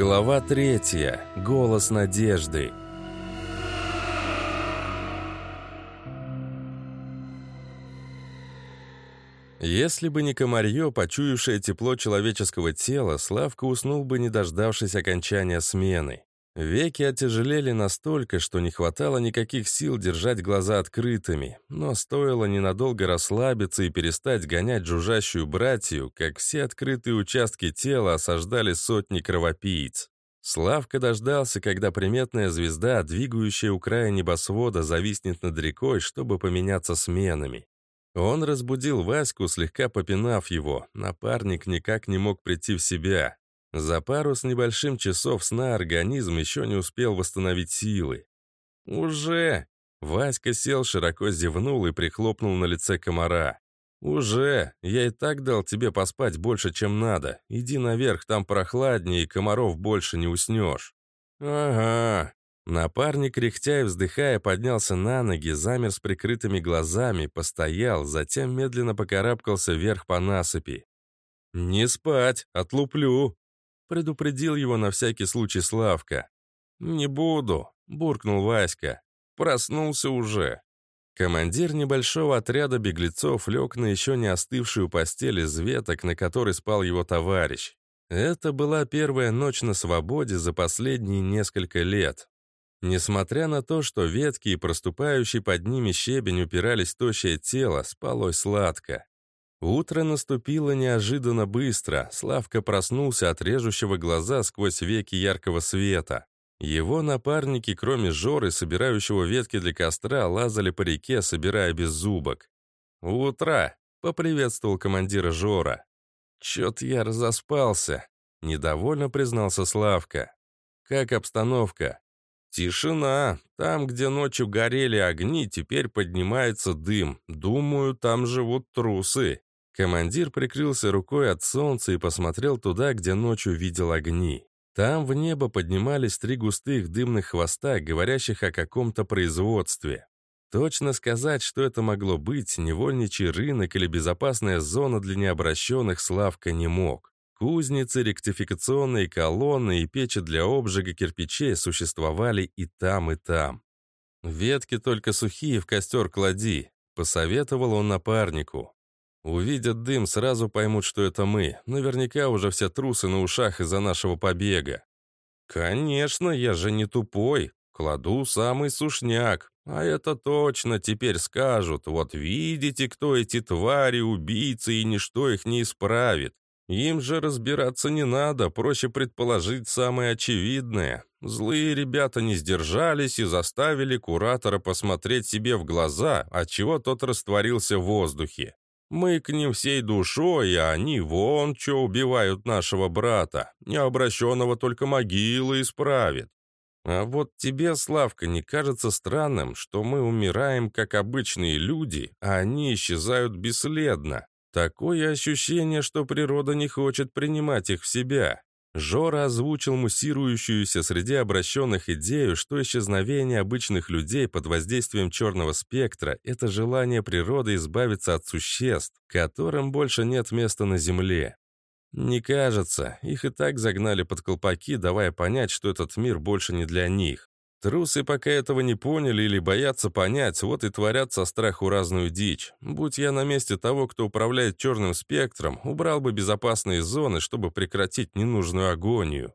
Глава третья. Голос надежды. Если бы не комарье, почуявшее тепло человеческого тела, Славка уснул бы, не дождавшись окончания смены. Веки отяжелели настолько, что не хватало никаких сил держать глаза открытыми, но стоило ненадолго расслабиться и перестать гонять жужжащую братью, как все открытые участки тела осаждали сотни кровопийц. Славка дождался, когда приметная звезда, двигающая у края небосвода, зависнет над рекой, чтобы поменяться сменами. Он разбудил Ваську, слегка попинав его. Напарник никак не мог прийти в себя. За пару с небольшим часов сна организм еще не успел восстановить силы. «Уже!» Васька сел, широко зевнул и прихлопнул на лице комара. «Уже! Я и так дал тебе поспать больше, чем надо. Иди наверх, там прохладнее, и комаров больше не уснешь». «Ага», Напарник, кряхтя и вздыхая, поднялся на ноги, замер с прикрытыми глазами, постоял, затем медленно покарабкался вверх по насыпи. «Не спать, отлуплю!» Предупредил его на всякий случай Славка. «Не буду», — буркнул Васька. «Проснулся уже». Командир небольшого отряда беглецов лег на еще не остывшую постель из веток, на которой спал его товарищ. Это была первая ночь на свободе за последние несколько лет. Несмотря на то, что ветки и проступающий под ними щебень упирались в тощее тело, спалось сладко. Утро наступило неожиданно быстро. Славка проснулся от режущего глаза сквозь веки яркого света. Его напарники, кроме Жоры, собирающего ветки для костра, лазали по реке, собирая беззубок. «Утро!» — поприветствовал командира Жора. «Чё-то я разоспался», — недовольно признался Славка. «Как обстановка?» «Тишина. Там, где ночью горели огни, теперь поднимается дым. Думаю, там живут трусы». Командир прикрылся рукой от солнца и посмотрел туда, где ночью видел огни. Там в небо поднимались три густых дымных хвоста, говорящих о каком-то производстве. Точно сказать, что это могло быть, невольничий рынок или безопасная зона для необращенных Славка не мог. Кузницы, ректификационные колонны и печи для обжига кирпичей существовали и там, и там. «Ветки только сухие в костер клади», — посоветовал он напарнику. «Увидят дым, сразу поймут, что это мы. Наверняка уже все трусы на ушах из-за нашего побега». «Конечно, я же не тупой. Кладу самый сушняк. А это точно теперь скажут. Вот видите, кто эти твари, убийцы, и ничто их не исправит. Им же разбираться не надо, проще предположить самое очевидное. Злые ребята не сдержались и заставили куратора посмотреть себе в глаза, отчего тот растворился в воздухе. Мы к ним всей душой, а они вон что убивают нашего брата. Необращенного только могилы исправит. А вот тебе, Славка, не кажется странным, что мы умираем как обычные люди, а они исчезают бесследно? Такое ощущение, что природа не хочет принимать их в себя. Жора озвучил муссирующуюся среди обращенных идею, что исчезновение обычных людей под воздействием черного спектра – это желание природы избавиться от существ, которым больше нет места на Земле. Не кажется, их и так загнали под колпаки, давая понять, что этот мир больше не для них. Трусы пока этого не поняли или боятся понять, вот и творят со страху разную дичь. Будь я на месте того, кто управляет черным спектром, убрал бы безопасные зоны, чтобы прекратить ненужную агонию.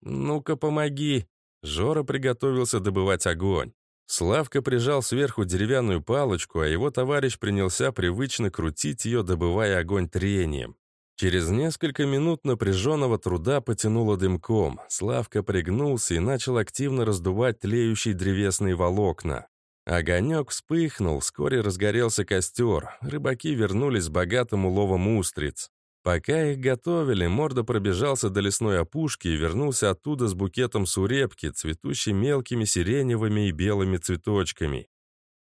«Ну-ка, помоги!» Жора приготовился добывать огонь. Славка прижал сверху деревянную палочку, а его товарищ принялся привычно крутить ее, добывая огонь трением. Через несколько минут напряженного труда потянуло дымком. Славка пригнулся и начал активно раздувать тлеющие древесные волокна. Огонек вспыхнул, вскоре разгорелся костер. Рыбаки вернулись с богатым уловом устриц. Пока их готовили, Морда пробежался до лесной опушки и вернулся оттуда с букетом сурепки, цветущей мелкими сиреневыми и белыми цветочками.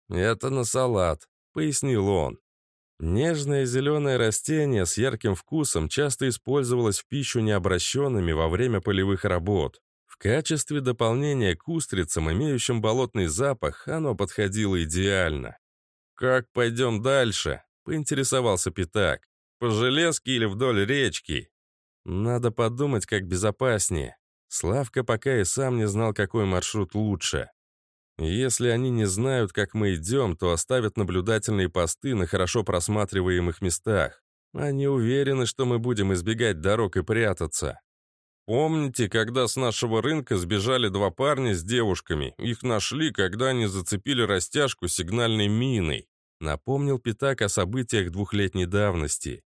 «Это на салат», — пояснил он. Нежное зеленое растение с ярким вкусом часто использовалось в пищу необращенными во время полевых работ. В качестве дополнения к устрицам, имеющим болотный запах, оно подходило идеально. «Как пойдем дальше?» — поинтересовался Питак. «По железке или вдоль речки?» «Надо подумать, как безопаснее». Славка пока и сам не знал, какой маршрут лучше. Если они не знают, как мы идем, то оставят наблюдательные посты на хорошо просматриваемых местах. Они уверены, что мы будем избегать дорог и прятаться. Помните, когда с нашего рынка сбежали два парня с девушками? Их нашли, когда они зацепили растяжку сигнальной миной. Напомнил Питак о событиях двухлетней давности.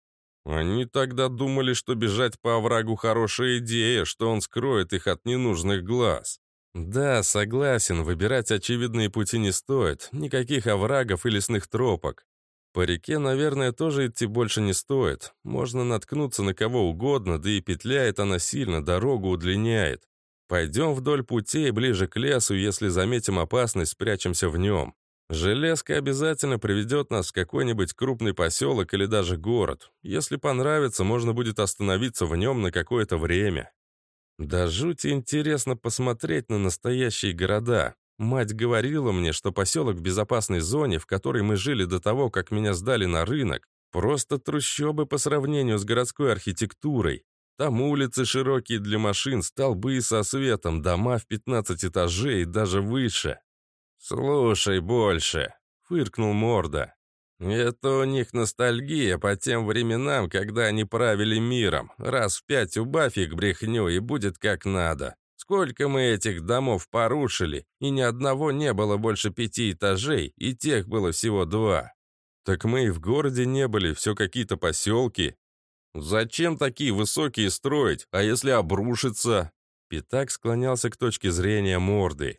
Они тогда думали, что бежать по оврагу хорошая идея, что он скроет их от ненужных глаз. Да, согласен, выбирать очевидные пути не стоит. Никаких оврагов и лесных тропок. По реке, наверное, тоже идти больше не стоит. Можно наткнуться на кого угодно, да и петляет она сильно, дорогу удлиняет. Пойдем вдоль путей ближе к лесу, если заметим опасность, спрячемся в нем. Железка обязательно приведет нас в какой-нибудь крупный поселок или даже город. Если понравится, можно будет остановиться в нем на какое-то время. Да жути интересно посмотреть на настоящие города. Мать говорила мне, что поселок в безопасной зоне, в которой мы жили до того, как меня сдали на рынок, просто трущобы по сравнению с городской архитектурой. Там улицы широкие для машин, столбы со светом, дома в 15 этажей и даже выше. «Слушай больше», — фыркнул Морда. «Это у них ностальгия по тем временам, когда они правили миром. Раз в пять убавь их брехню, и будет как надо. Сколько мы этих домов порушили, и ни одного не было больше пяти этажей, и тех было всего два. Так мы и в городе не были, все какие-то поселки. Зачем такие высокие строить, а если обрушится? Питак склонялся к точке зрения морды.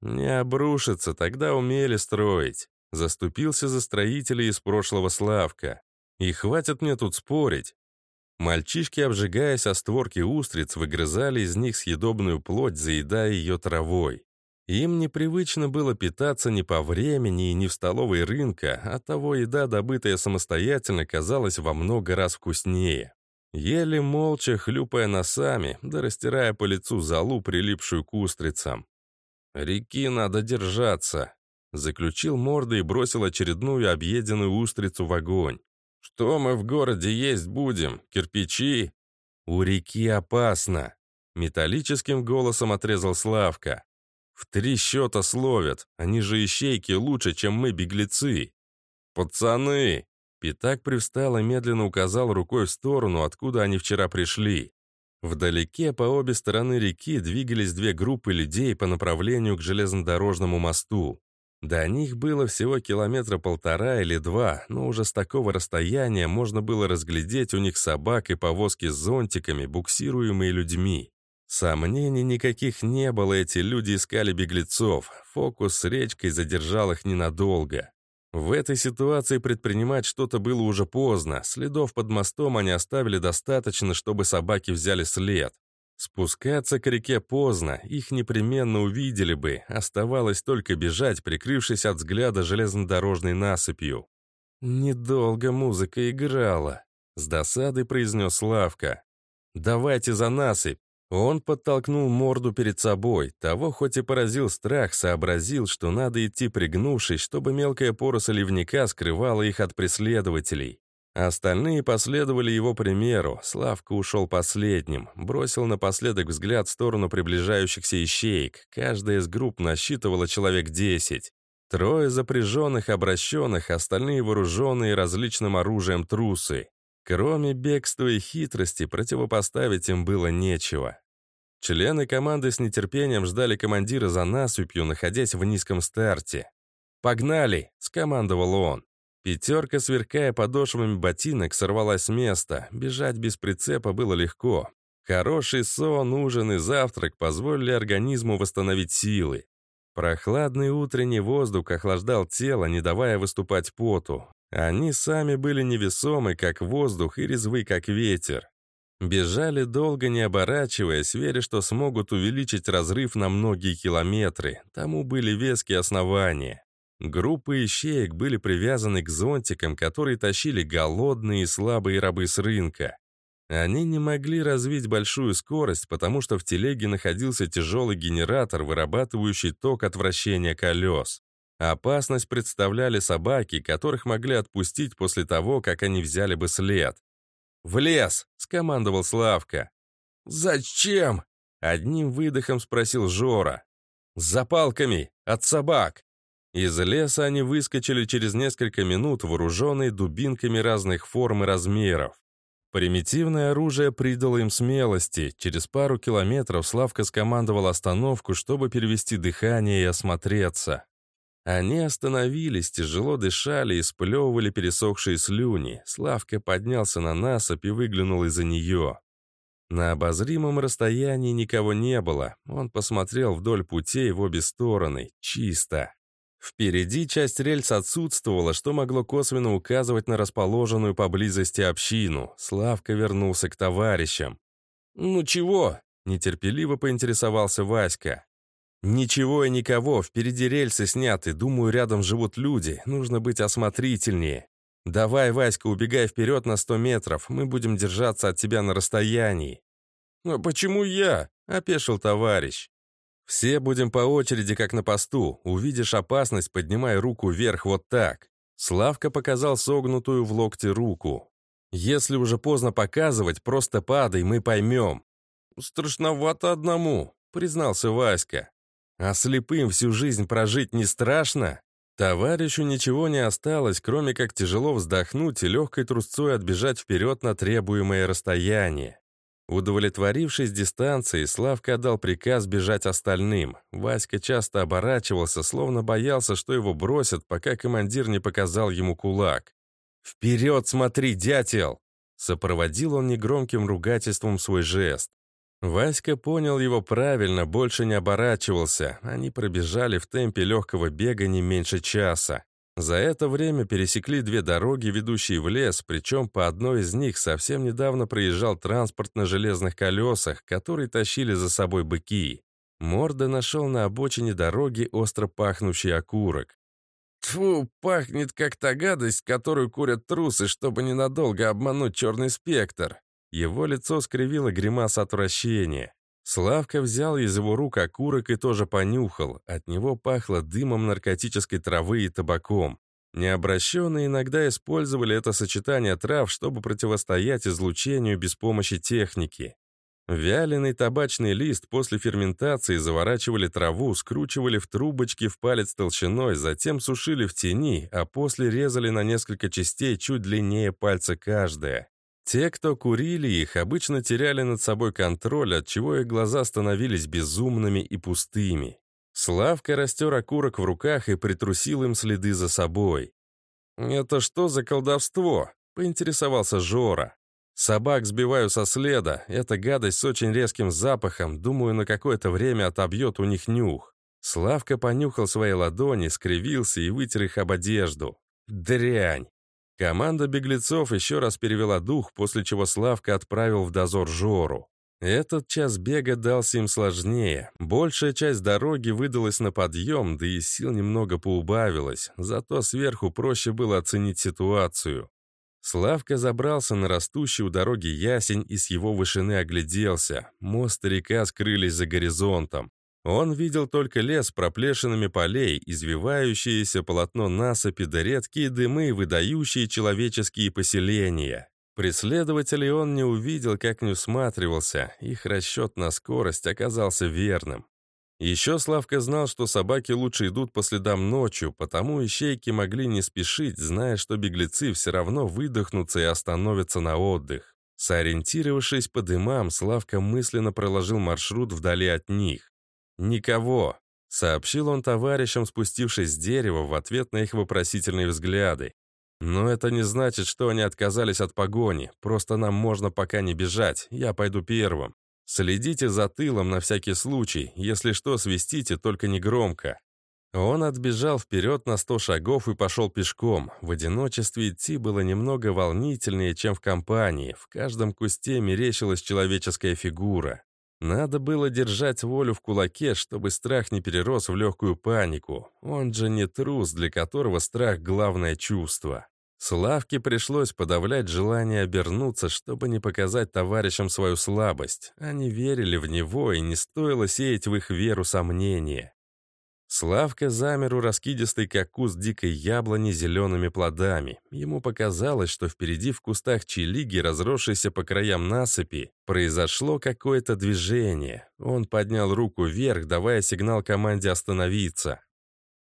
Не обрушится, тогда умели строить. Заступился за строителей из прошлого Славка. И хватит мне тут спорить. Мальчишки, обжигаясь о створки устриц, выгрызали из них съедобную плоть, заедая ее травой. Им непривычно было питаться ни по времени и ни в столовой рынка, а того еда, добытая самостоятельно, казалась во много раз вкуснее. Ели молча, хлюпая носами, да растирая по лицу залу, прилипшую к устрицам. «Реки надо держаться», — заключил морда и бросил очередную объеденную устрицу в огонь. «Что мы в городе есть будем? Кирпичи?» «У реки опасно!» Металлическим голосом отрезал Славка. «В три счета словят. Они же ищейки лучше, чем мы, беглецы!» «Пацаны!» Питак привстал и медленно указал рукой в сторону, откуда они вчера пришли. Вдалеке по обе стороны реки двигались две группы людей по направлению к железнодорожному мосту. До них было всего километра полтора или два, но уже с такого расстояния можно было разглядеть у них собак и повозки с зонтиками, буксируемые людьми. Сомнений никаких не было, эти люди искали беглецов. Фокус с речкой задержал их ненадолго. В этой ситуации предпринимать что-то было уже поздно. Следов под мостом они оставили достаточно, чтобы собаки взяли след. Спускаться к реке поздно, их непременно увидели бы, оставалось только бежать, прикрывшись от взгляда железнодорожной насыпью. «Недолго музыка играла», — с досадой произнес Славка. «Давайте за насыпь». Он подтолкнул морду перед собой, того хоть и поразил страх, сообразил, что надо идти пригнувшись, чтобы мелкая поросль ливника скрывала их от преследователей. Остальные последовали его примеру. Славка ушел последним. Бросил напоследок взгляд в сторону приближающихся ищеек. Каждая из групп насчитывала человек десять. Трое запряженных, обращенных, остальные вооруженные различным оружием трусы. Кроме бегства и хитрости, противопоставить им было нечего. Члены команды с нетерпением ждали командира за насыпью, находясь в низком старте. «Погнали!» — скомандовал он. Пятерка, сверкая подошвами ботинок, сорвалась с места. Бежать без прицепа было легко. Хороший сон, ужин и завтрак позволили организму восстановить силы. Прохладный утренний воздух охлаждал тело, не давая выступать поту. Они сами были невесомы, как воздух, и резвы, как ветер. Бежали долго, не оборачиваясь, веря, что смогут увеличить разрыв на многие километры. Тому были веские основания. Группы ищеек были привязаны к зонтикам, которые тащили голодные и слабые рабы с рынка. Они не могли развить большую скорость, потому что в телеге находился тяжелый генератор, вырабатывающий ток от вращения колес. Опасность представляли собаки, которых могли отпустить после того, как они взяли бы след. «В лес!» — скомандовал Славка. «Зачем?» Одним выдохом спросил Жора. «С запалками! От собак!» Из леса они выскочили через несколько минут, вооруженные дубинками разных форм и размеров. Примитивное оружие придало им смелости. Через пару километров Славка скомандовал остановку, чтобы перевести дыхание и осмотреться. Они остановились, тяжело дышали и сплевывали пересохшие слюни. Славка поднялся на насыпь и выглянул из-за нее. На обозримом расстоянии никого не было. Он посмотрел вдоль путей в обе стороны. Чисто. Впереди часть рельс отсутствовала, что могло косвенно указывать на расположенную поблизости общину. Славка вернулся к товарищам. «Ну чего?» — нетерпеливо поинтересовался Васька. «Ничего и никого, впереди рельсы сняты, думаю, рядом живут люди, нужно быть осмотрительнее. Давай, Васька, убегай вперед на сто метров, мы будем держаться от тебя на расстоянии». «А почему я?» — опешил товарищ. «Все будем по очереди, как на посту. Увидишь опасность, поднимай руку вверх вот так». Славка показал согнутую в локте руку. «Если уже поздно показывать, просто падай, мы поймем». «Страшновато одному», — признался Васька. А слепым всю жизнь прожить не страшно? Товарищу ничего не осталось, кроме как тяжело вздохнуть и легкой трусцой отбежать вперед на требуемое расстояние. Удовлетворившись дистанцией, Славка отдал приказ бежать остальным. Васька часто оборачивался, словно боялся, что его бросят, пока командир не показал ему кулак. «Вперед смотри, дятел!» Сопроводил он негромким ругательством свой жест. Васька понял его правильно, больше не оборачивался. Они пробежали в темпе легкого бега не меньше часа. За это время пересекли две дороги, ведущие в лес, причем по одной из них совсем недавно проезжал транспорт на железных колесах, который тащили за собой быки. Морда нашел на обочине дороги остро пахнущий окурок. Тфу, пахнет как та гадость, которую курят трусы, чтобы ненадолго обмануть черный спектр. Его лицо скривило гримаса отвращения. Славка взял из его рук окурок и тоже понюхал. От него пахло дымом наркотической травы и табаком. Необращенные иногда использовали это сочетание трав, чтобы противостоять излучению без помощи техники. Вяленый табачный лист после ферментации заворачивали траву, скручивали в трубочки в палец толщиной, затем сушили в тени, а после резали на несколько частей чуть длиннее пальца каждая. Те, кто курили их, обычно теряли над собой контроль, от чего их глаза становились безумными и пустыми. Славка растер окурок в руках и притрусил им следы за собой. «Это что за колдовство?» — поинтересовался Жора. «Собак сбиваю со следа. Эта гадость с очень резким запахом, думаю, на какое-то время отобьет у них нюх». Славка понюхал свои ладони, скривился и вытер их об одежду. «Дрянь! Команда беглецов еще раз перевела дух, после чего Славка отправил в дозор Жору. Этот час бега дался им сложнее. Большая часть дороги выдалась на подъем, да и сил немного поубавилось, зато сверху проще было оценить ситуацию. Славка забрался на растущий у дороги ясень и с его вышины огляделся. Мост и река скрылись за горизонтом. Он видел только лес проплешинами полей, извивающееся полотно насыпи да редкие дымы, выдающие человеческие поселения. Преследователей он не увидел, как не усматривался, их расчет на скорость оказался верным. Еще Славка знал, что собаки лучше идут по следам ночью, потому ищейки могли не спешить, зная, что беглецы все равно выдохнутся и остановятся на отдых. Сориентировавшись по дымам, Славка мысленно проложил маршрут вдали от них. «Никого», — сообщил он товарищам, спустившись с дерева в ответ на их вопросительные взгляды. «Но это не значит, что они отказались от погони. Просто нам можно пока не бежать. Я пойду первым. Следите за тылом на всякий случай. Если что, свистите, только не громко». Он отбежал вперед на сто шагов и пошел пешком. В одиночестве идти было немного волнительнее, чем в компании. В каждом кусте мерещилась человеческая фигура. Надо было держать волю в кулаке, чтобы страх не перерос в легкую панику. Он же не трус, для которого страх — главное чувство. Славке пришлось подавлять желание обернуться, чтобы не показать товарищам свою слабость. Они верили в него, и не стоило сеять в их веру сомнения. Славка замер у раскидистой, как куст дикой яблони, зелеными плодами. Ему показалось, что впереди в кустах чилиги, разросшейся по краям насыпи, произошло какое-то движение. Он поднял руку вверх, давая сигнал команде остановиться.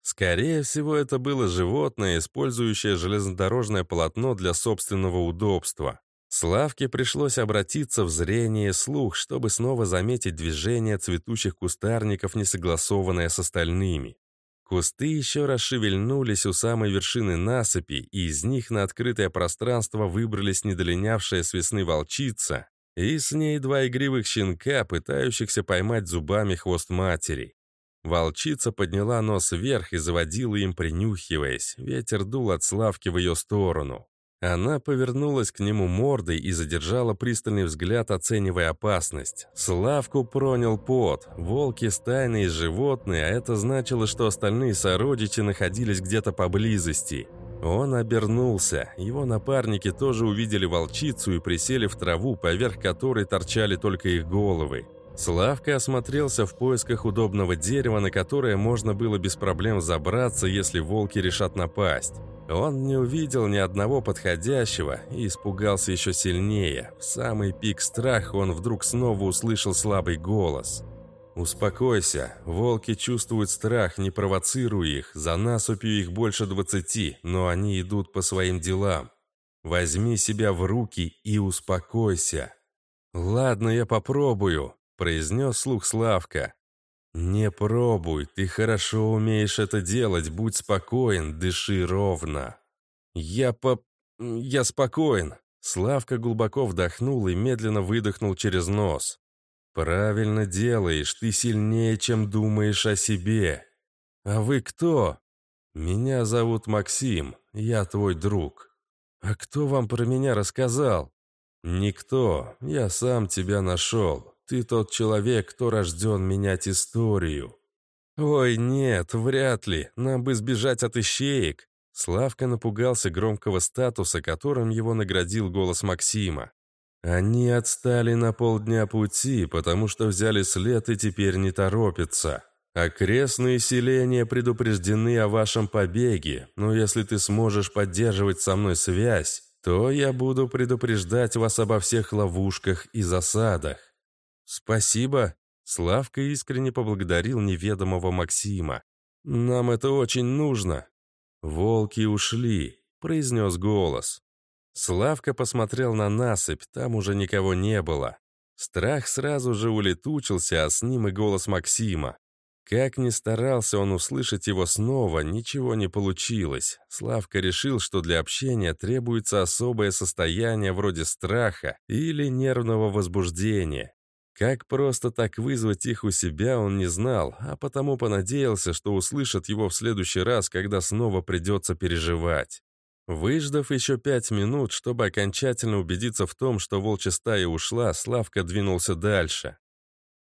Скорее всего, это было животное, использующее железнодорожное полотно для собственного удобства. Славке пришлось обратиться в зрение и слух, чтобы снова заметить движение цветущих кустарников, не согласованное с остальными. Кусты еще раз шевельнулись у самой вершины насыпи, и из них на открытое пространство выбрались недолинявшая с весны волчица и с ней два игривых щенка, пытающихся поймать зубами хвост матери. Волчица подняла нос вверх и заводила им, принюхиваясь. Ветер дул от Славки в ее сторону. Она повернулась к нему мордой и задержала пристальный взгляд, оценивая опасность. Славку пронял пот. Волки стайные животные, а это значило, что остальные сородичи находились где-то поблизости. Он обернулся. Его напарники тоже увидели волчицу и присели в траву, поверх которой торчали только их головы. Славка осмотрелся в поисках удобного дерева, на которое можно было без проблем забраться, если волки решат напасть. Он не увидел ни одного подходящего и испугался еще сильнее. В самый пик страха он вдруг снова услышал слабый голос. «Успокойся, волки чувствуют страх, не провоцируй их, за насыпью их больше двадцати, но они идут по своим делам. Возьми себя в руки и успокойся». «Ладно, я попробую», – произнес слух Славка. «Не пробуй, ты хорошо умеешь это делать, будь спокоен, дыши ровно». «Я по... я спокоен». Славка глубоко вдохнул и медленно выдохнул через нос. «Правильно делаешь, ты сильнее, чем думаешь о себе». «А вы кто?» «Меня зовут Максим, я твой друг». «А кто вам про меня рассказал?» «Никто, я сам тебя нашел. Ты тот человек, кто рожден менять историю». «Ой, нет, вряд ли. Нам бы сбежать от ищеек». Славка напугался громкого статуса, которым его наградил голос Максима. «Они отстали на полдня пути, потому что взяли след и теперь не торопятся. Окрестные селения предупреждены о вашем побеге, но если ты сможешь поддерживать со мной связь, то я буду предупреждать вас обо всех ловушках и засадах. «Спасибо!» Славка искренне поблагодарил неведомого Максима. «Нам это очень нужно!» «Волки ушли», — произнес голос. Славка посмотрел на насыпь, там уже никого не было. Страх сразу же улетучился, а с ним и голос Максима. Как ни старался он услышать его снова, ничего не получилось. Славка решил, что для общения требуется особое состояние вроде страха или нервного возбуждения. Как просто так вызвать их у себя, он не знал, а потому понадеялся, что услышат его в следующий раз, когда снова придется переживать. Выждав еще пять минут, чтобы окончательно убедиться в том, что волчья стая ушла, Славка двинулся дальше.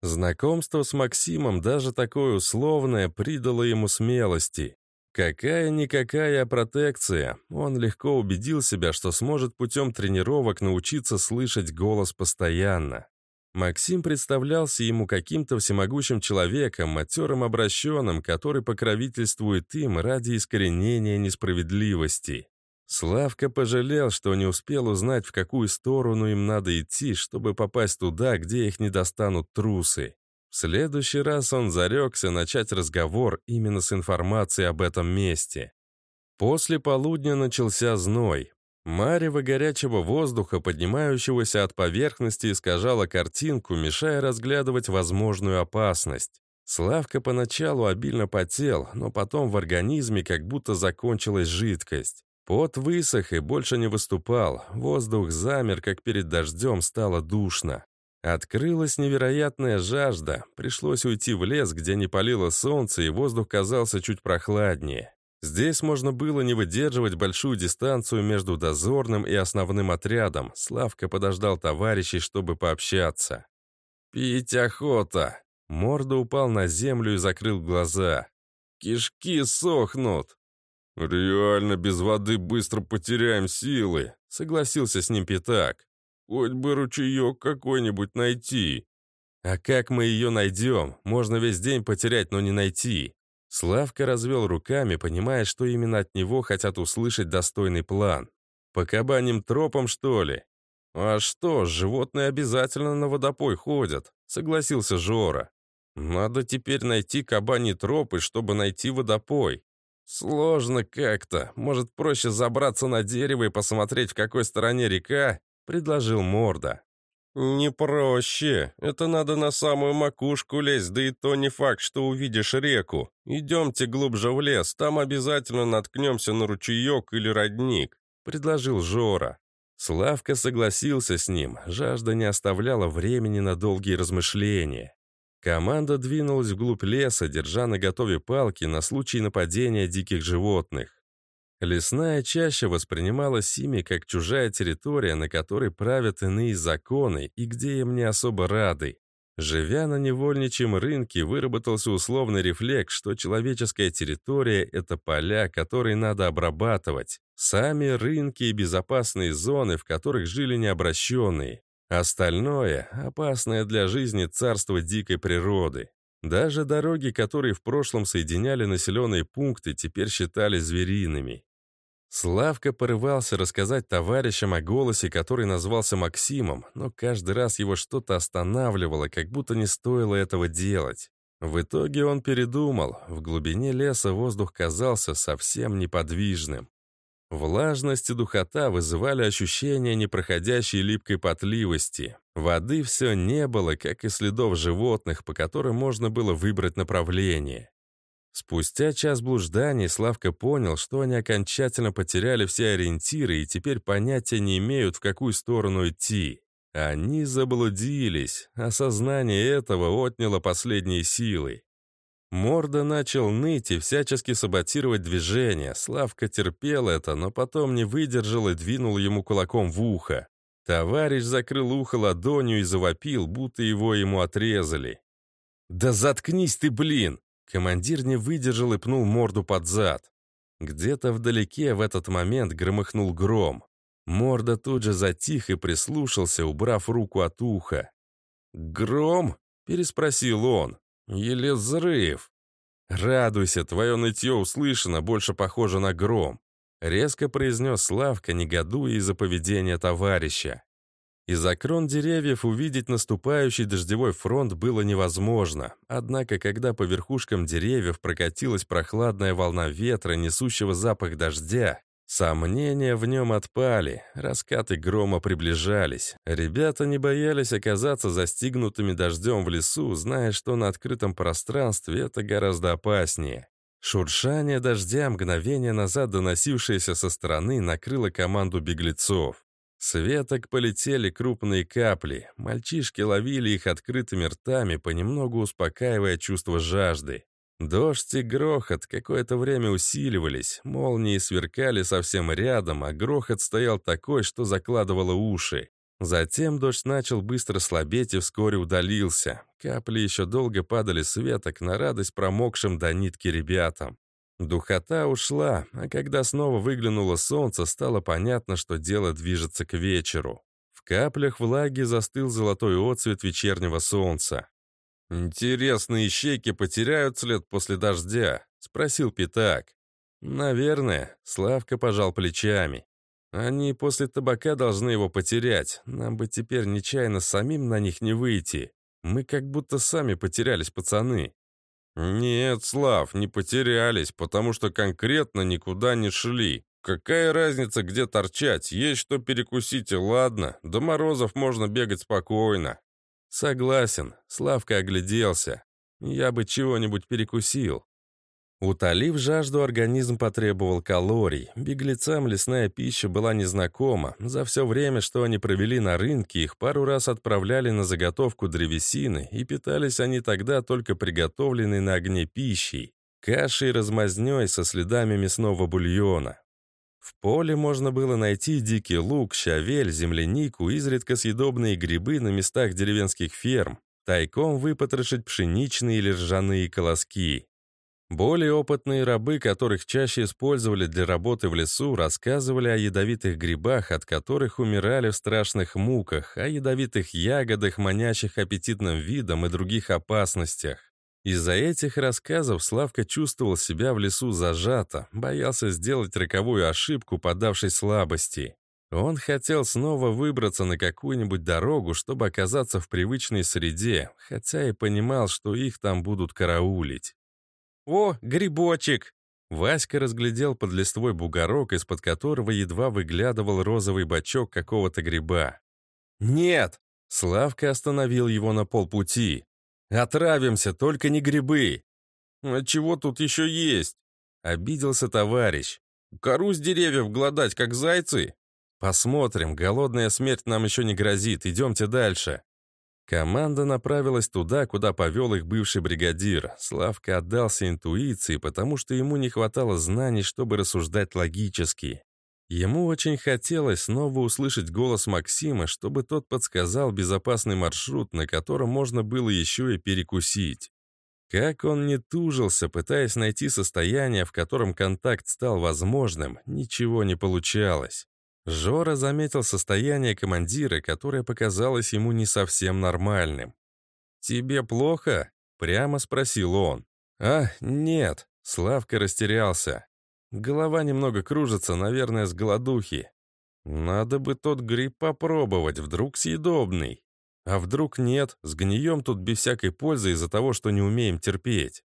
Знакомство с Максимом, даже такое условное, придало ему смелости. Какая-никакая протекция. Он легко убедил себя, что сможет путем тренировок научиться слышать голос постоянно. Максим представлялся ему каким-то всемогущим человеком, матерым обращенным, который покровительствует им ради искоренения несправедливости. Славка пожалел, что не успел узнать, в какую сторону им надо идти, чтобы попасть туда, где их не достанут трусы. В следующий раз он зарекся начать разговор именно с информацией об этом месте. После полудня начался зной. Марево горячего воздуха, поднимающегося от поверхности, искажало картинку, мешая разглядывать возможную опасность. Славка поначалу обильно потел, но потом в организме как будто закончилась жидкость. Пот высох и больше не выступал, воздух замер, как перед дождем, стало душно. Открылась невероятная жажда, пришлось уйти в лес, где не палило солнце, и воздух казался чуть прохладнее. Здесь можно было не выдерживать большую дистанцию между дозорным и основным отрядом. Славка подождал товарищей, чтобы пообщаться. «Пить охота!» Морда упал на землю и закрыл глаза. «Кишки сохнут!» «Реально без воды быстро потеряем силы», — согласился с ним Пятак. «Хоть бы ручеек какой-нибудь найти». «А как мы ее найдем? Можно весь день потерять, но не найти». Славка развел руками, понимая, что именно от него хотят услышать достойный план. По кабаним тропам, что ли? А что, животные обязательно на водопой ходят, согласился Жора. Надо теперь найти кабани тропы, чтобы найти водопой. Сложно как-то. Может, проще забраться на дерево и посмотреть, в какой стороне река? Предложил Морда. «Не проще. Это надо на самую макушку лезть, да и то не факт, что увидишь реку. Идемте глубже в лес, там обязательно наткнемся на ручеек или родник», — предложил Жора. Славка согласился с ним, жажда не оставляла времени на долгие размышления. Команда двинулась вглубь леса, держа на готове палки на случай нападения диких животных. Лесная чаща воспринималась ими как чужая территория, на которой правят иные законы и где им не особо рады. Живя на невольничьем рынке, выработался условный рефлекс, что человеческая территория — это поля, которые надо обрабатывать. Сами рынки и безопасные зоны, в которых жили необращенные. Остальное — опасное для жизни царство дикой природы. Даже дороги, которые в прошлом соединяли населенные пункты, теперь считали звериными. Славка порывался рассказать товарищам о голосе, который назвался Максимом, но каждый раз его что-то останавливало, как будто не стоило этого делать. В итоге он передумал. В глубине леса воздух казался совсем неподвижным. Влажность и духота вызывали ощущение непроходящей липкой потливости. Воды все не было, как и следов животных, по которым можно было выбрать направление. Спустя час блужданий Славка понял, что они окончательно потеряли все ориентиры и теперь понятия не имеют, в какую сторону идти. Они заблудились. Осознание этого отняло последние силы. Морда начал ныть и всячески саботировать движение. Славка терпел это, но потом не выдержал и двинул ему кулаком в ухо. Товарищ закрыл ухо ладонью и завопил, будто его ему отрезали. «Да заткнись ты, блин!» Командир не выдержал и пнул морду под зад. Где-то вдалеке в этот момент громыхнул гром. Морда тут же затих и прислушался, убрав руку от уха. «Гром?» — переспросил он. Или взрыв? Радуйся, твое нытье услышано, больше похоже на гром. Резко произнес Славка, негодуя из-за поведения товарища. Из-за крон деревьев увидеть наступающий дождевой фронт было невозможно, однако когда по верхушкам деревьев прокатилась прохладная волна ветра, несущего запах дождя, Сомнения в нем отпали, раскаты грома приближались. Ребята не боялись оказаться застигнутыми дождем в лесу, зная, что на открытом пространстве это гораздо опаснее. Шуршание дождя, мгновение назад доносившееся со стороны, накрыло команду беглецов. С веток полетели крупные капли. Мальчишки ловили их открытыми ртами, понемногу успокаивая чувство жажды. Дождь и грохот какое-то время усиливались, молнии сверкали совсем рядом, а грохот стоял такой, что закладывало уши. Затем дождь начал быстро слабеть и вскоре удалился. Капли еще долго падали с веток на радость промокшим до нитки ребятам. Духота ушла, а когда снова выглянуло солнце, стало понятно, что дело движется к вечеру. В каплях влаги застыл золотой отцвет вечернего солнца. «Интересно, ищейки потеряют след после дождя?» — спросил Питак. «Наверное», — Славка пожал плечами. «Они после табака должны его потерять. Нам бы теперь нечаянно самим на них не выйти. Мы как будто сами потерялись, пацаны». «Нет, Слав, не потерялись, потому что конкретно никуда не шли. Какая разница, где торчать? Есть что перекусить, и ладно. До морозов можно бегать спокойно. «Согласен», — Славка огляделся. «Я бы чего-нибудь перекусил». Утолив жажду, организм потребовал калорий. Беглецам лесная пища была незнакома. За все время, что они провели на рынке, их пару раз отправляли на заготовку древесины, и питались они тогда только приготовленной на огне пищей, кашей размазнёй со следами мясного бульона. В поле можно было найти дикий лук, щавель, землянику, изредка съедобные грибы на местах деревенских ферм, тайком выпотрошить пшеничные или ржаные колоски. Более опытные рабы, которых чаще использовали для работы в лесу, рассказывали о ядовитых грибах, от которых умирали в страшных муках, о ядовитых ягодах, манящих аппетитным видом и других опасностях. Из-за этих рассказов Славка чувствовал себя в лесу зажато, боялся сделать роковую ошибку, подавшись слабости. Он хотел снова выбраться на какую-нибудь дорогу, чтобы оказаться в привычной среде, хотя и понимал, что их там будут караулить. «О, грибочек!» Васька разглядел под листвой бугорок, из-под которого едва выглядывал розовый бачок какого-то гриба. «Нет!» Славка остановил его на полпути. «Отравимся, только не грибы!» «А чего тут еще есть?» Обиделся товарищ. «Кору с деревьев гладать, как зайцы?» «Посмотрим, голодная смерть нам еще не грозит, идемте дальше». Команда направилась туда, куда повел их бывший бригадир. Славка отдался интуиции, потому что ему не хватало знаний, чтобы рассуждать логически. Ему очень хотелось снова услышать голос Максима, чтобы тот подсказал безопасный маршрут, на котором можно было еще и перекусить. Как он не тужился, пытаясь найти состояние, в котором контакт стал возможным, ничего не получалось. Жора заметил состояние командира, которое показалось ему не совсем нормальным. «Тебе плохо?» — прямо спросил он. «А, нет», — Славка растерялся. Голова немного кружится, наверное, с голодухи. Надо бы тот гриб попробовать, вдруг съедобный. А вдруг нет, сгнием тут без всякой пользы из-за того, что не умеем терпеть.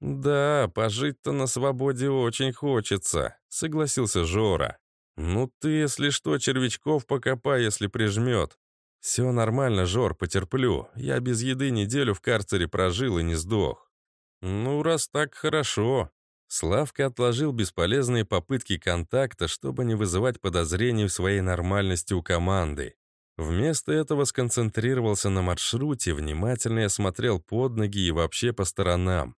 «Да, пожить-то на свободе очень хочется», — согласился Жора. «Ну ты, если что, червячков покопай, если прижмет. Все нормально, Жор, потерплю. Я без еды неделю в карцере прожил и не сдох». «Ну, раз так хорошо», Славка отложил бесполезные попытки контакта, чтобы не вызывать подозрений в своей нормальности у команды. Вместо этого сконцентрировался на маршруте, внимательно осмотрел под ноги и вообще по сторонам.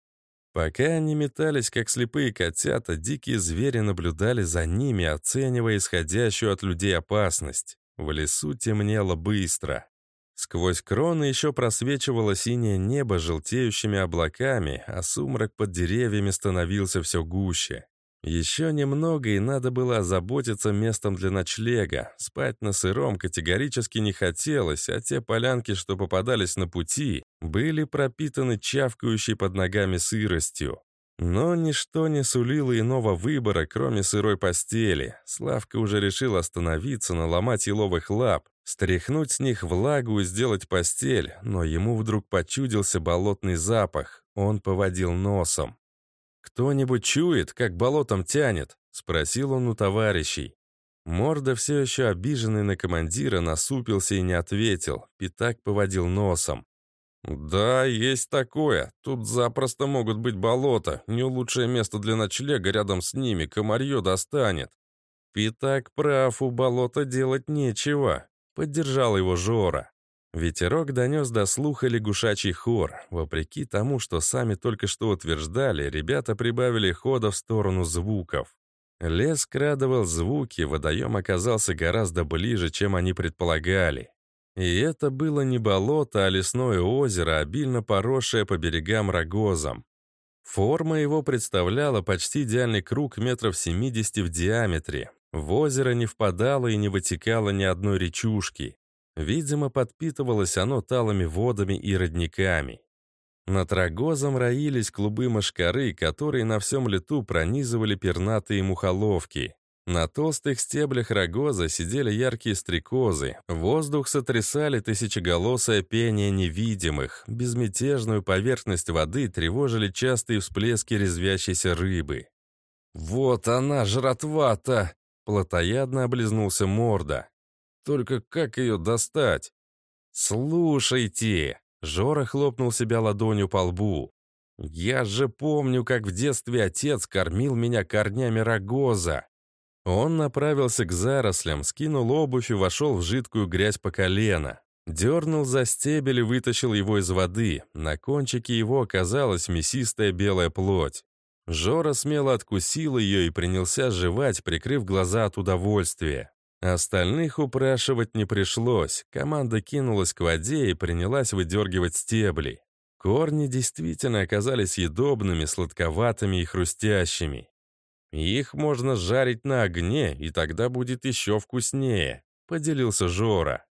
Пока они метались, как слепые котята, дикие звери наблюдали за ними, оценивая исходящую от людей опасность. В лесу темнело быстро. Сквозь кроны еще просвечивало синее небо желтеющими облаками, а сумрак под деревьями становился все гуще. Еще немного, и надо было озаботиться местом для ночлега. Спать на сыром категорически не хотелось, а те полянки, что попадались на пути, были пропитаны чавкающей под ногами сыростью. Но ничто не сулило иного выбора, кроме сырой постели. Славка уже решил остановиться, наломать еловых лап, стряхнуть с них влагу и сделать постель, но ему вдруг почудился болотный запах. Он поводил носом. «Кто-нибудь чует, как болотом тянет?» — спросил он у товарищей. Морда, все еще обиженный на командира, насупился и не ответил. Пятак поводил носом. «Да, есть такое. Тут запросто могут быть болота. Не лучшее место для ночлега рядом с ними. Комарье достанет». «Питак прав, у болота делать нечего», — поддержал его Жора. Ветерок донес до слуха лягушачий хор. Вопреки тому, что сами только что утверждали, ребята прибавили хода в сторону звуков. Лес крадывал звуки, водоем оказался гораздо ближе, чем они предполагали. И это было не болото, а лесное озеро, обильно поросшее по берегам рогозом. Форма его представляла почти идеальный круг метров 70 в диаметре. В озеро не впадало и не вытекало ни одной речушки. Видимо, подпитывалось оно талыми водами и родниками. Над рогозом роились клубы мошкары, которые на всем лету пронизывали пернатые мухоловки. На толстых стеблях рогоза сидели яркие стрекозы, воздух сотрясали тысячеголосое пение невидимых, безмятежную поверхность воды тревожили частые всплески резвящейся рыбы. «Вот она, жратва-то!» — плотоядно облизнулся морда. «Только как ее достать?» «Слушайте!» — Жора хлопнул себя ладонью по лбу. «Я же помню, как в детстве отец кормил меня корнями рогоза. Он направился к зарослям, скинул обувь и вошел в жидкую грязь по колено. Дернул за стебель и вытащил его из воды. На кончике его оказалась мясистая белая плоть. Жора смело откусил ее и принялся жевать, прикрыв глаза от удовольствия. Остальных упрашивать не пришлось. Команда кинулась к воде и принялась выдергивать стебли. Корни действительно оказались едобными, сладковатыми и хрустящими. «Их можно жарить на огне, и тогда будет еще вкуснее», — поделился Жора.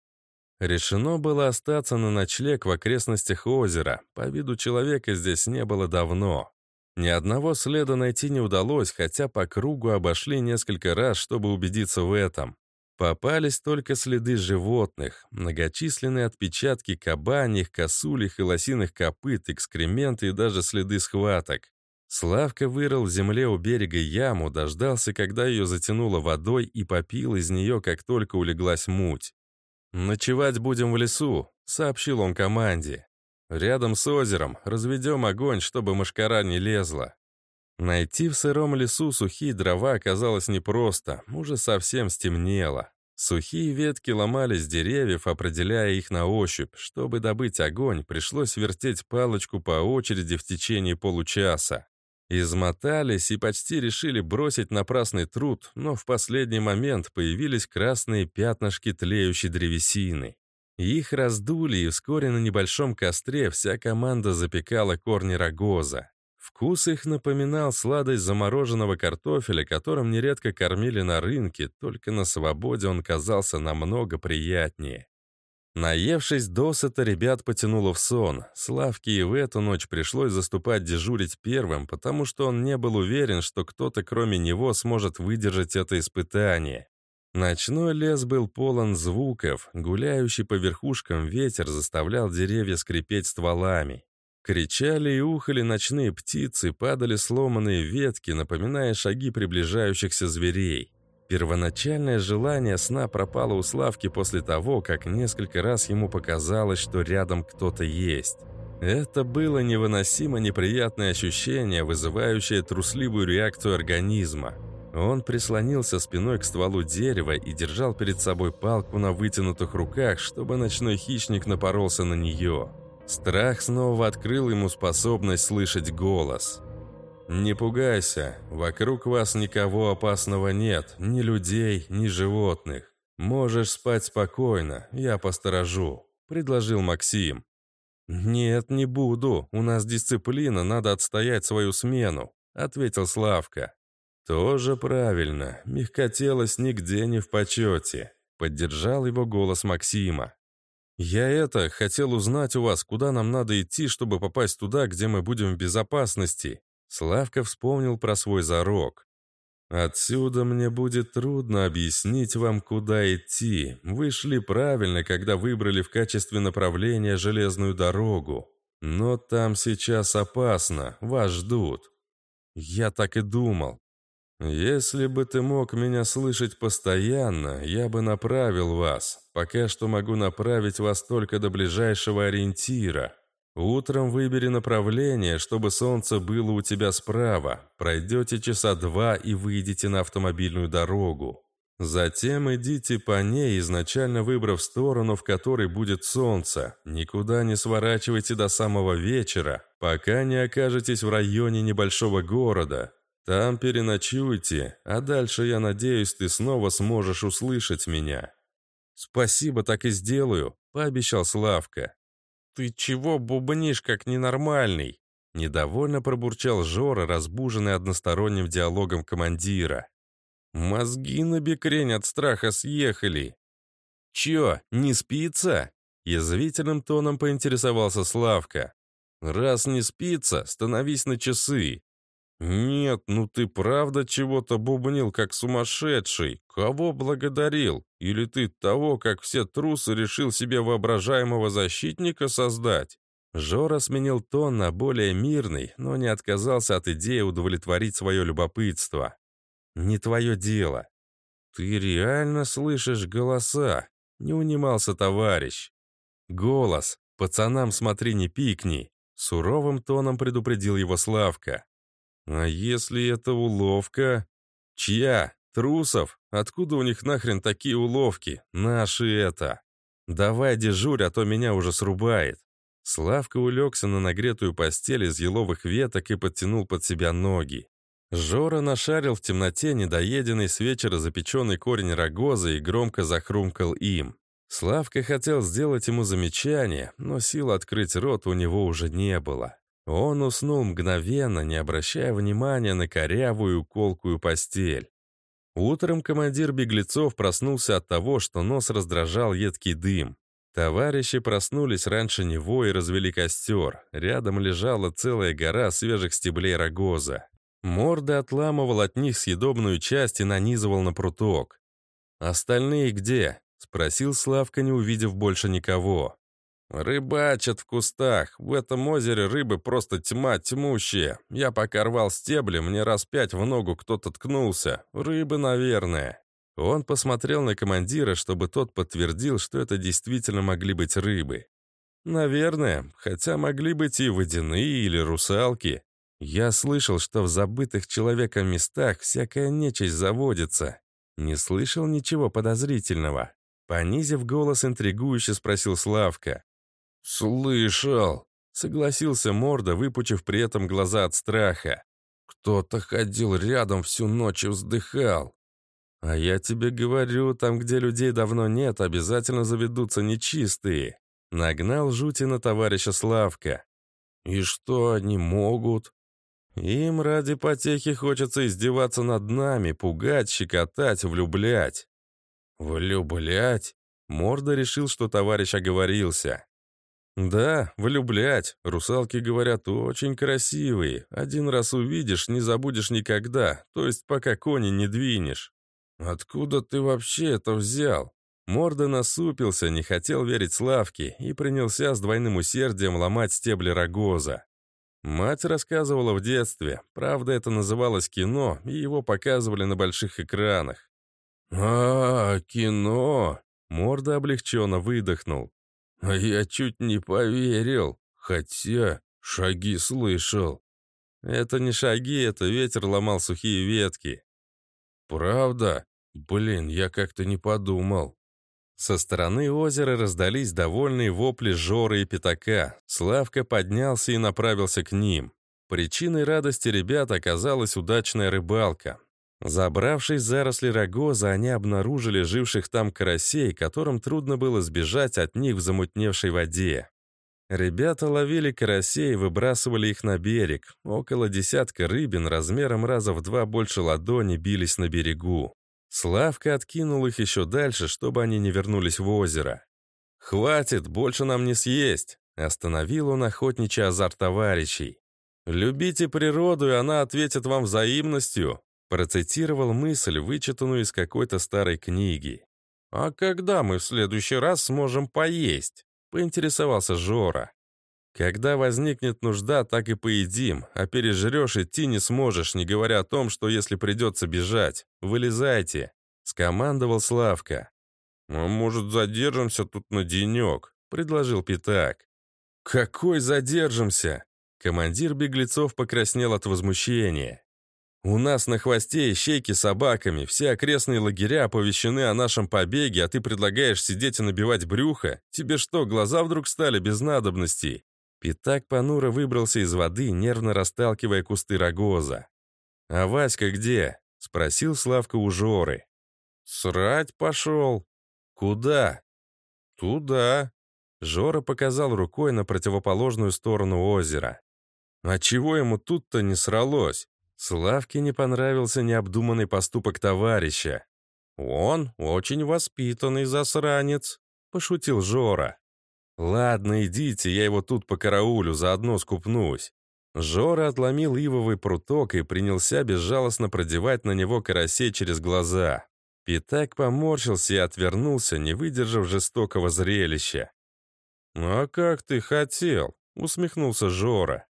Решено было остаться на ночлег в окрестностях озера. По виду человека здесь не было давно. Ни одного следа найти не удалось, хотя по кругу обошли несколько раз, чтобы убедиться в этом. Попались только следы животных, многочисленные отпечатки кабаньих, косулих и лосиных копыт, экскременты и даже следы схваток. Славка вырыл в земле у берега яму, дождался, когда ее затянуло водой и попил из нее, как только улеглась муть. «Ночевать будем в лесу», — сообщил он команде. «Рядом с озером разведем огонь, чтобы мошкара не лезла». Найти в сыром лесу сухие дрова оказалось непросто, уже совсем стемнело. Сухие ветки ломались деревьев, определяя их на ощупь. Чтобы добыть огонь, пришлось вертеть палочку по очереди в течение получаса. Измотались и почти решили бросить напрасный труд, но в последний момент появились красные пятнышки тлеющей древесины. Их раздули, и вскоре на небольшом костре вся команда запекала корни рогоза. Вкус их напоминал сладость замороженного картофеля, которым нередко кормили на рынке, только на свободе он казался намного приятнее. Наевшись досыта, ребят потянуло в сон. Славке и в эту ночь пришлось заступать дежурить первым, потому что он не был уверен, что кто-то кроме него сможет выдержать это испытание. Ночной лес был полон звуков, гуляющий по верхушкам ветер заставлял деревья скрипеть стволами. Кричали и ухали ночные птицы, падали сломанные ветки, напоминая шаги приближающихся зверей. Первоначальное желание сна пропало у Славки после того, как несколько раз ему показалось, что рядом кто-то есть. Это было невыносимо неприятное ощущение, вызывающее трусливую реакцию организма. Он прислонился спиной к стволу дерева и держал перед собой палку на вытянутых руках, чтобы ночной хищник напоролся на нее. Страх снова открыл ему способность слышать голос. «Не пугайся, вокруг вас никого опасного нет, ни людей, ни животных. Можешь спать спокойно, я посторожу», — предложил Максим. «Нет, не буду, у нас дисциплина, надо отстоять свою смену», — ответил Славка. «Тоже правильно, мягкотелость нигде не в почете», — поддержал его голос Максима. «Я это, хотел узнать у вас, куда нам надо идти, чтобы попасть туда, где мы будем в безопасности. Славка вспомнил про свой зарок. «Отсюда мне будет трудно объяснить вам, куда идти. Вы шли правильно, когда выбрали в качестве направления железную дорогу. Но там сейчас опасно, вас ждут». «Я так и думал». «Если бы ты мог меня слышать постоянно, я бы направил вас. Пока что могу направить вас только до ближайшего ориентира. Утром выбери направление, чтобы солнце было у тебя справа. Пройдете часа два и выйдете на автомобильную дорогу. Затем идите по ней, изначально выбрав сторону, в которой будет солнце. Никуда не сворачивайте до самого вечера, пока не окажетесь в районе небольшого города. Там переночуйте, а дальше, я надеюсь, ты снова сможешь услышать меня». «Спасибо, так и сделаю», — пообещал Славка. «Ты чего бубнишь, как ненормальный?» Недовольно пробурчал Жора, разбуженный односторонним диалогом командира. «Мозги на бекрень от страха съехали». «Чё, не спится?» Язвительным тоном поинтересовался Славка. «Раз не спится, становись на часы. «Нет, ну ты правда чего-то бубнил, как сумасшедший. Кого благодарил? Или ты того, как все трусы, решил себе воображаемого защитника создать?» Жора сменил тон на более мирный, но не отказался от идеи удовлетворить свое любопытство. «Не твое дело». «Ты реально слышишь голоса?» — не унимался товарищ. «Голос. Пацанам смотри, не пикни!» Суровым тоном предупредил его Славка. А если это уловка? Чья? Трусов? Откуда у них нахрен такие уловки? Наши это. Давай дежурь, а то меня уже срубает. Славка улегся на нагретую постель из еловых веток и подтянул под себя ноги. Жора нашарил в темноте недоеденный с вечера запеченный корень рогоза и громко захрумкал им. Славка хотел сделать ему замечание, но сил открыть рот у него уже не было. Он уснул мгновенно, не обращая внимания на корявую колкую постель. Утром командир беглецов проснулся от того, что нос раздражал едкий дым. Товарищи проснулись раньше него и развели костер. Рядом лежала целая гора свежих стеблей рогоза. Морда отламывал от них съедобную часть и нанизывал на пруток. «Остальные где?» — спросил Славка, не увидев больше никого. «Рыбачат в кустах. В этом озере рыбы просто тьма тьмущая. Я пока рвал стебли, мне раз пять в ногу кто-то ткнулся. Рыбы, наверное». Он посмотрел на командира, чтобы тот подтвердил, что это действительно могли быть рыбы. «Наверное, хотя могли быть и водяные или русалки. Я слышал, что в забытых человеком местах всякая нечисть заводится. Не слышал ничего подозрительного». Понизив голос, интригующе спросил Славка. «Слышал», — согласился Морда, выпучив при этом глаза от страха. «Кто-то ходил рядом всю ночь и вздыхал. «А я тебе говорю, там, где людей давно нет, обязательно заведутся нечистые». Нагнал жути на товарища Славка. «И что они могут?» «Им ради потехи хочется издеваться над нами, пугать, щекотать, влюблять». «Влюблять?» Морда решил, что товарищ оговорился. «Да, влюблять. Русалки, говорят, очень красивые. Один раз увидишь, не забудешь никогда, то есть пока кони не двинешь. «Откуда ты вообще это взял?» Морда насупился, не хотел верить Славке и принялся с двойным усердием ломать стебли рогоза. Мать рассказывала в детстве, правда, это называлось кино, и его показывали на больших экранах. «А, кино!» Морда облегченно выдохнул. «А я чуть не поверил, хотя шаги слышал». «Это не шаги, это ветер ломал сухие ветки». «Правда? Блин, я как-то не подумал». Со стороны озера раздались довольные вопли Жоры и Пятака. Славка поднялся и направился к ним. Причиной радости ребят оказалась удачная рыбалка. Забравшись в заросли рогоза, они обнаружили живших там карасей, которым трудно было сбежать от них в замутневшей воде. Ребята ловили карасей и выбрасывали их на берег. Около десятка рыбин размером раза в два больше ладони бились на берегу. Славка откинул их еще дальше, чтобы они не вернулись в озеро. «Хватит, больше нам не съесть!» Остановил он охотничий азарт товарищей. «Любите природу, и она ответит вам взаимностью», процитировал мысль, вычитанную из какой-то старой книги. «А когда мы в следующий раз сможем поесть?» Поинтересовался Жора. Когда возникнет нужда, так и поедим, а пережрешь идти не сможешь, не говоря о том, что если придется бежать. Вылезайте!» — скомандовал Славка. «А может, задержимся тут на денек?» — предложил Питак. «Какой задержимся?» Командир беглецов покраснел от возмущения. «У нас на хвосте ищейки с собаками, все окрестные лагеря оповещены о нашем побеге, а ты предлагаешь сидеть и набивать брюхо? Тебе что, глаза вдруг стали без надобностей?» Питак понуро выбрался из воды, нервно расталкивая кусты рогоза. «А Васька где?» — спросил Славка у Жоры. «Срать пошел». «Куда?» «Туда». Жора показал рукой на противоположную сторону озера. «А чего ему тут-то не сралось?» Славке не понравился необдуманный поступок товарища. «Он очень воспитанный засранец», — пошутил Жора. «Ладно, идите, я его тут по караулю, заодно скупнусь». Жора отломил ивовый пруток и принялся безжалостно продевать на него карасей через глаза. Питак поморщился и отвернулся, не выдержав жестокого зрелища. «А как ты хотел?» — усмехнулся Жора.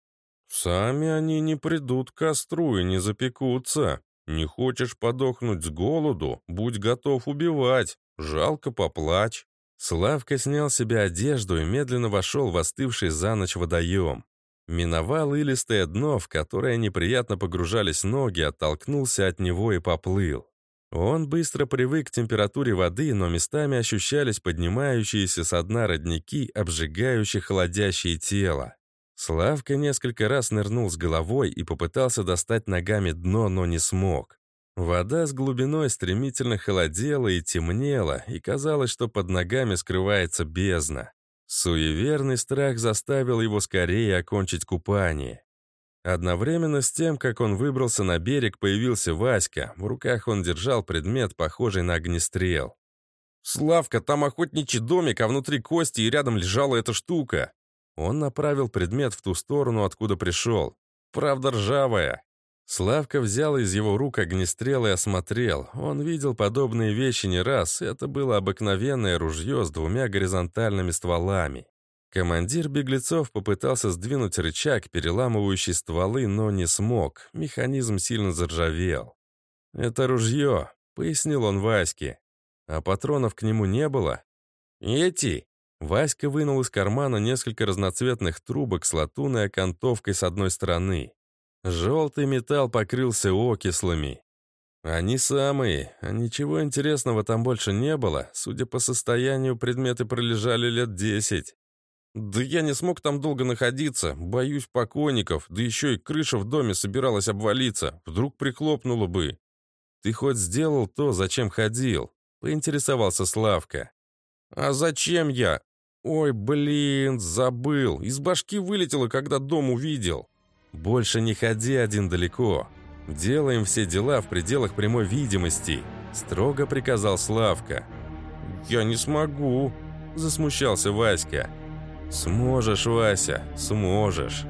«Сами они не придут к костру и не запекутся. Не хочешь подохнуть с голоду? Будь готов убивать. Жалко поплачь». Славка снял себе одежду и медленно вошел в остывший за ночь водоем. Миновал илистое дно, в которое неприятно погружались ноги, оттолкнулся от него и поплыл. Он быстро привык к температуре воды, но местами ощущались поднимающиеся со дна родники, обжигающие холодящее тело. Славка несколько раз нырнул с головой и попытался достать ногами дно, но не смог. Вода с глубиной стремительно холодела и темнела, и казалось, что под ногами скрывается бездна. Суеверный страх заставил его скорее окончить купание. Одновременно с тем, как он выбрался на берег, появился Васька. В руках он держал предмет, похожий на огнестрел. «Славка, там охотничий домик, а внутри кости и рядом лежала эта штука». Он направил предмет в ту сторону, откуда пришел. Правда, ржавая. Славка взял из его рук огнестрел и осмотрел. Он видел подобные вещи не раз. Это было обыкновенное ружье с двумя горизонтальными стволами. Командир беглецов попытался сдвинуть рычаг, переламывающий стволы, но не смог. Механизм сильно заржавел. «Это ружье», — пояснил он Ваське. «А патронов к нему не было?» «Эти?» Васька вынул из кармана несколько разноцветных трубок с латунной окантовкой с одной стороны. Желтый металл покрылся окислами. Они самые, а ничего интересного там больше не было. Судя по состоянию, предметы пролежали лет десять. Да я не смог там долго находиться, боюсь покойников, да еще и крыша в доме собиралась обвалиться, вдруг прихлопнула бы. Ты хоть сделал то, зачем ходил? Поинтересовался Славка. А зачем я? Ой, блин, забыл. Из башки вылетело, когда дом увидел. Больше не ходи один далеко. Делаем все дела в пределах прямой видимости, строго приказал Славка. Я не смогу, засмущался Васька. «Сможешь, Вася, сможешь».